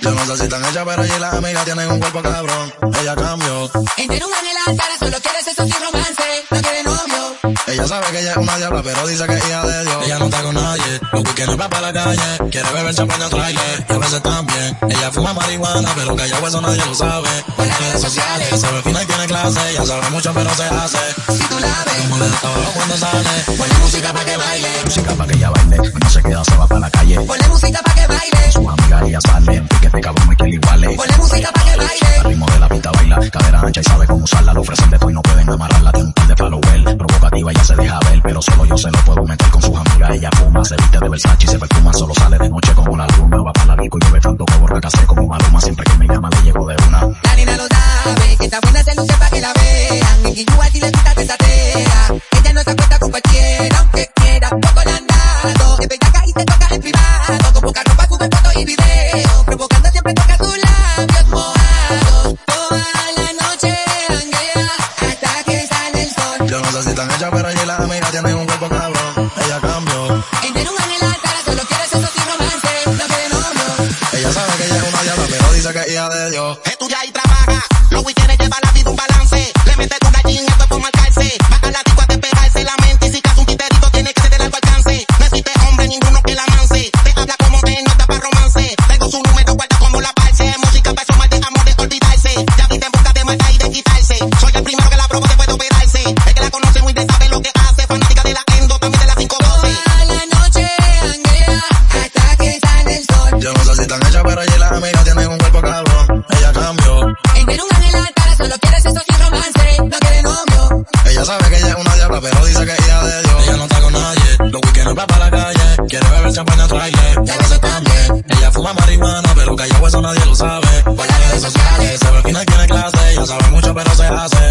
Yo no sé si están hechas, pero allí las amigas tienen un cuerpo cabrón. Ella cambió. Entre un ángel altar, solo quiere sexo sin romance, no quiere novio. Ella sabe que ella es una diabla, pero dice que es hija de Dios. Ella no está con nadie, los weekends va para la calle. Quiere beber champaña trailer, y a veces también. Ella fuma marihuana, pero que ella eso nadie lo sabe. Por las redes sociales, se ve fina y tiene clase. Ella sabe mucho, pero se hace. Si tú la ves, Como le da trabajo cuando sale. ponle música pa' que baile. Música pa' que ella baile, no se queda, se va para la calle. Ponle música pa' que baile. Sus amigas ella salen, que este cabrón hay que le iguale. Ponle música pa' que Al baile. ritmo de la pista baila, cadera ancha y sabe cómo usarla. Le ofrecen de todo y no pueden amarrarla. Tiene un par de followers, provocativa ella se deja ver, pero solo yo se lo puedo meter con sus amigas. Ella fuma, se viste de Versace y se perfuma, solo sale de noche como una luna. Va para la disco y bebe tanto que borra sé como Maluma. Siempre que me llama le llego de una. La nena lo sabe, que está buena se luce pa' que la vean. En Guillú si le gusta desatea. Ella no se acuesta con si están hechas, pero allí las amigas tienen un cuerpo cabrón. Ella cambió. Entre un ángel altar, solo quiere sexo sin romance, no quiere novio. Ella sabe que ella es una diabla, pero dice que es hija de Dios. Estudia y trabaja, los weekends lleva la vida que ella es una diabla, pero dice que hija de Dios. Ella no está con nadie, los weekends va para la calle. Quiere beber champaña trailer, y a veces también. Ella fuma marihuana, pero ella eso nadie lo sabe. Las redes sociales, se ve fina tiene clase. Ella sabe mucho, pero se hace.